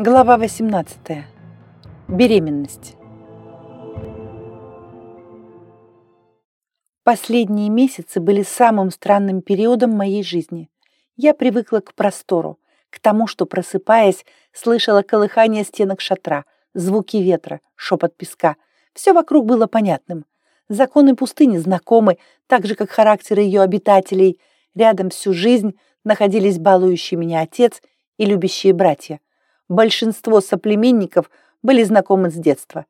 Глава 18. Беременность. Последние месяцы были самым странным периодом моей жизни. Я привыкла к простору, к тому, что, просыпаясь, слышала колыхание стенок шатра, звуки ветра, шепот песка. Все вокруг было понятным. Законы пустыни знакомы, так же, как характеры ее обитателей. Рядом всю жизнь находились балующий меня отец и любящие братья. Большинство соплеменников были знакомы с детства.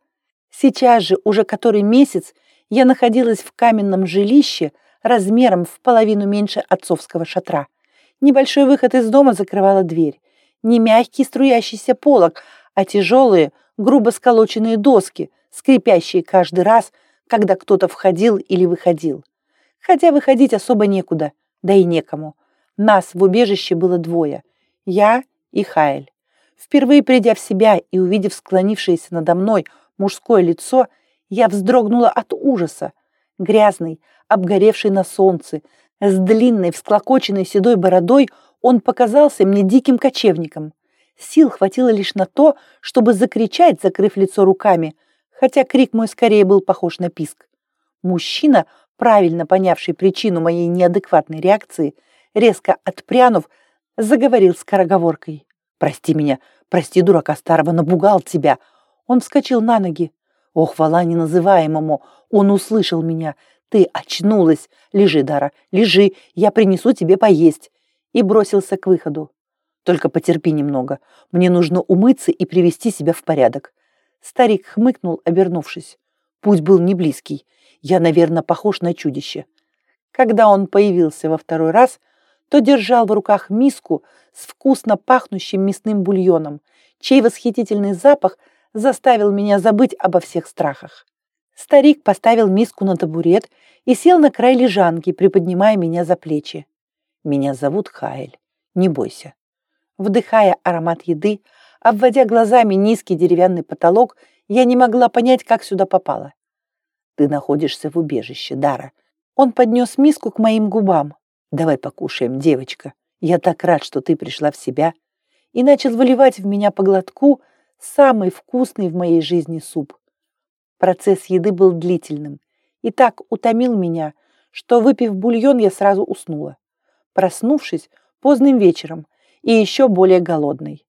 Сейчас же, уже который месяц, я находилась в каменном жилище размером в половину меньше отцовского шатра. Небольшой выход из дома закрывала дверь. Не мягкий струящийся полог, а тяжелые, грубо сколоченные доски, скрипящие каждый раз, когда кто-то входил или выходил. Хотя выходить особо некуда, да и некому. Нас в убежище было двое. Я и Хайль. Впервые придя в себя и увидев склонившееся надо мной мужское лицо, я вздрогнула от ужаса. Грязный, обгоревший на солнце, с длинной, всклокоченной седой бородой, он показался мне диким кочевником. Сил хватило лишь на то, чтобы закричать, закрыв лицо руками, хотя крик мой скорее был похож на писк. Мужчина, правильно понявший причину моей неадекватной реакции, резко отпрянув, заговорил скороговоркой. «Прости меня, прости, дурака старого, напугал тебя!» Он вскочил на ноги. Ох, хвала неназываемому! Он услышал меня. «Ты очнулась! Лежи, Дара, лежи, я принесу тебе поесть!» И бросился к выходу. «Только потерпи немного. Мне нужно умыться и привести себя в порядок». Старик хмыкнул, обернувшись. Путь был не близкий. Я, наверное, похож на чудище. Когда он появился во второй раз, то держал в руках миску с вкусно пахнущим мясным бульоном, чей восхитительный запах заставил меня забыть обо всех страхах. Старик поставил миску на табурет и сел на край лежанки, приподнимая меня за плечи. «Меня зовут Хайль. Не бойся». Вдыхая аромат еды, обводя глазами низкий деревянный потолок, я не могла понять, как сюда попала. «Ты находишься в убежище, Дара». Он поднес миску к моим губам. «Давай покушаем, девочка. Я так рад, что ты пришла в себя». И начал выливать в меня по глотку самый вкусный в моей жизни суп. Процесс еды был длительным и так утомил меня, что, выпив бульон, я сразу уснула, проснувшись поздним вечером и еще более голодной.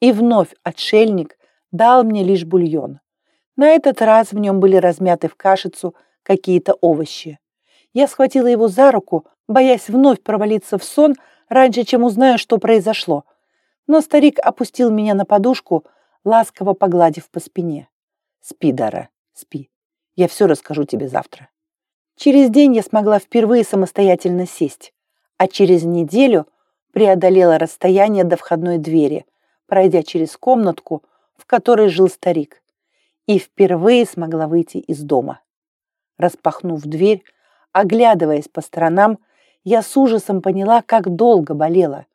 И вновь отшельник дал мне лишь бульон. На этот раз в нем были размяты в кашицу какие-то овощи. Я схватила его за руку, боясь вновь провалиться в сон раньше, чем узнаю, что произошло. Но старик опустил меня на подушку, ласково погладив по спине. «Спи, Дара, спи. Я все расскажу тебе завтра». Через день я смогла впервые самостоятельно сесть, а через неделю преодолела расстояние до входной двери, пройдя через комнатку, в которой жил старик, и впервые смогла выйти из дома. Распахнув дверь, оглядываясь по сторонам, я с ужасом поняла, как долго болела.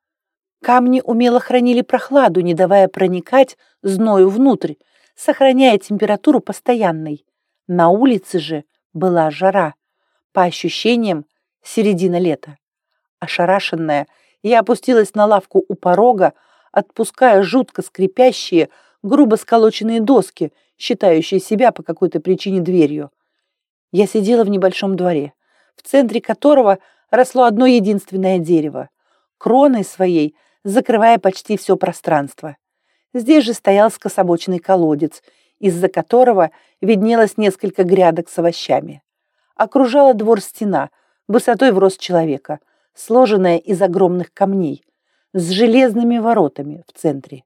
Камни умело хранили прохладу, не давая проникать зною внутрь, сохраняя температуру постоянной. На улице же была жара. По ощущениям, середина лета. Ошарашенная, я опустилась на лавку у порога, отпуская жутко скрипящие, грубо сколоченные доски, считающие себя по какой-то причине дверью. Я сидела в небольшом дворе, в центре которого росло одно единственное дерево, кроной своей закрывая почти все пространство. Здесь же стоял скособоченный колодец, из-за которого виднелось несколько грядок с овощами. Окружала двор стена, высотой в рост человека, сложенная из огромных камней, с железными воротами в центре.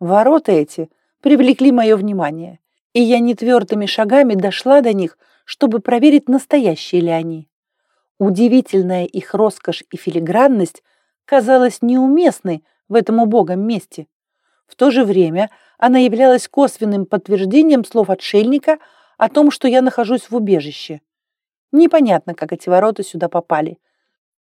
Ворота эти привлекли мое внимание, и я нетвердыми шагами дошла до них, чтобы проверить, настоящие ли они. Удивительная их роскошь и филигранность казалась неуместной в этом убогом месте. В то же время она являлась косвенным подтверждением слов отшельника о том, что я нахожусь в убежище. Непонятно, как эти ворота сюда попали.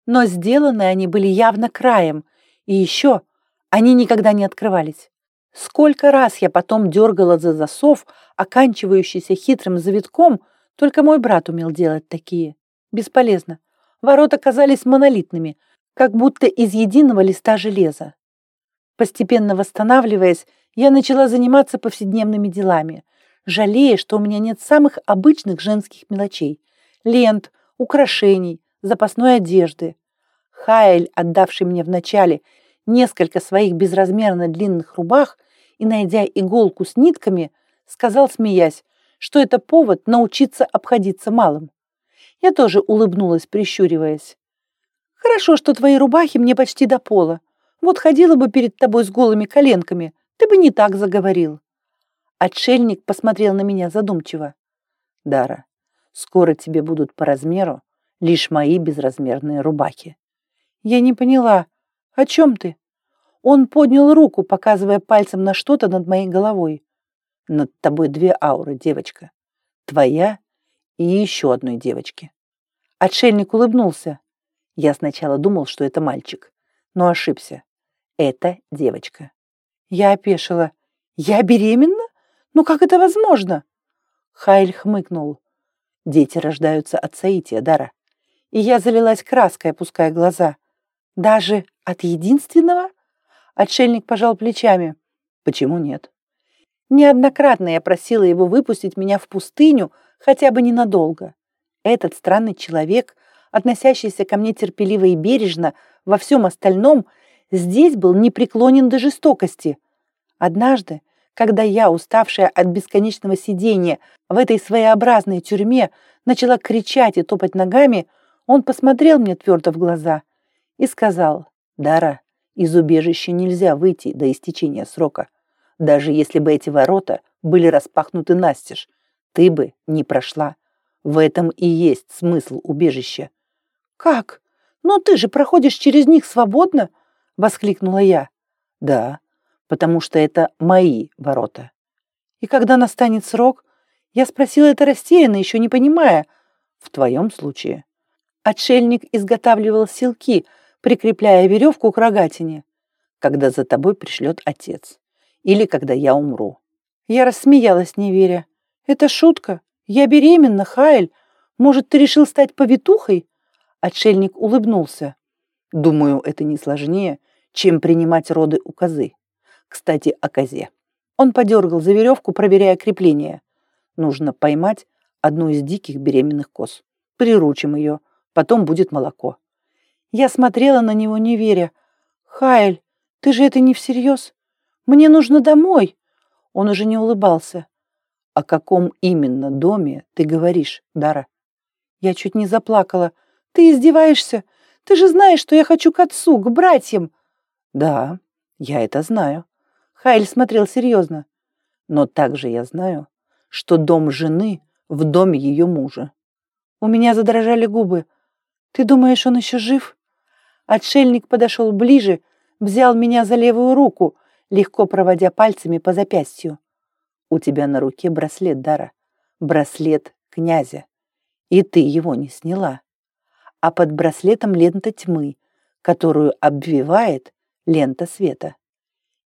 Но сделаны они были явно краем, и еще они никогда не открывались. Сколько раз я потом дергала за засов, оканчивающийся хитрым завитком, только мой брат умел делать такие. Бесполезно. Ворота казались монолитными, как будто из единого листа железа. Постепенно восстанавливаясь, Я начала заниматься повседневными делами, жалея, что у меня нет самых обычных женских мелочей – лент, украшений, запасной одежды. Хайль, отдавший мне вначале несколько своих безразмерно длинных рубах и, найдя иголку с нитками, сказал, смеясь, что это повод научиться обходиться малым. Я тоже улыбнулась, прищуриваясь. «Хорошо, что твои рубахи мне почти до пола. Вот ходила бы перед тобой с голыми коленками, ты бы не так заговорил». Отшельник посмотрел на меня задумчиво. «Дара, скоро тебе будут по размеру лишь мои безразмерные рубахи». Я не поняла, о чем ты? Он поднял руку, показывая пальцем на что-то над моей головой. Над тобой две ауры, девочка. Твоя и еще одной девочки. Отшельник улыбнулся. Я сначала думал, что это мальчик, но ошибся. Это девочка. Я опешила. Я беременна? Ну как это возможно? Хайль хмыкнул. Дети рождаются от соития, Дара. И я залилась краской, опуская глаза. Даже от единственного? Отшельник пожал плечами. Почему нет? Неоднократно я просила его выпустить меня в пустыню хотя бы ненадолго. Этот странный человек, относящийся ко мне терпеливо и бережно во всем остальном, здесь был непреклонен до жестокости. Однажды, когда я, уставшая от бесконечного сидения в этой своеобразной тюрьме, начала кричать и топать ногами, он посмотрел мне твердо в глаза и сказал, «Дара, из убежища нельзя выйти до истечения срока. Даже если бы эти ворота были распахнуты настежь, ты бы не прошла. В этом и есть смысл убежища. «Как? Но ты же проходишь через них свободно!» — воскликнула я. «Да, потому что это мои ворота». «И когда настанет срок?» Я спросила это растерянно, еще не понимая. «В твоем случае». Отшельник изготавливал силки, прикрепляя веревку к рогатине. «Когда за тобой пришлет отец или когда я умру. Я рассмеялась, не веря. Это шутка. Я беременна, Хайль. Может, ты решил стать повитухой? Отшельник улыбнулся. Думаю, это не сложнее, чем принимать роды у козы. Кстати, о козе. Он подергал за веревку, проверяя крепление. Нужно поймать одну из диких беременных коз. Приручим ее, потом будет молоко. Я смотрела на него, не веря. «Хайль, ты же это не всерьез? Мне нужно домой!» Он уже не улыбался. «О каком именно доме ты говоришь, Дара?» Я чуть не заплакала. «Ты издеваешься? Ты же знаешь, что я хочу к отцу, к братьям!» «Да, я это знаю». Хайль смотрел серьезно. «Но также я знаю, что дом жены в доме ее мужа». У меня задрожали губы. «Ты думаешь, он еще жив?» Отшельник подошел ближе, взял меня за левую руку — легко проводя пальцами по запястью. «У тебя на руке браслет, Дара. Браслет князя. И ты его не сняла. А под браслетом лента тьмы, которую обвивает лента света.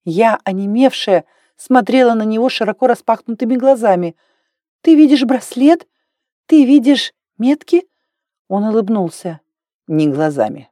Я, онемевшая, смотрела на него широко распахнутыми глазами. «Ты видишь браслет? Ты видишь метки?» Он улыбнулся. «Не глазами.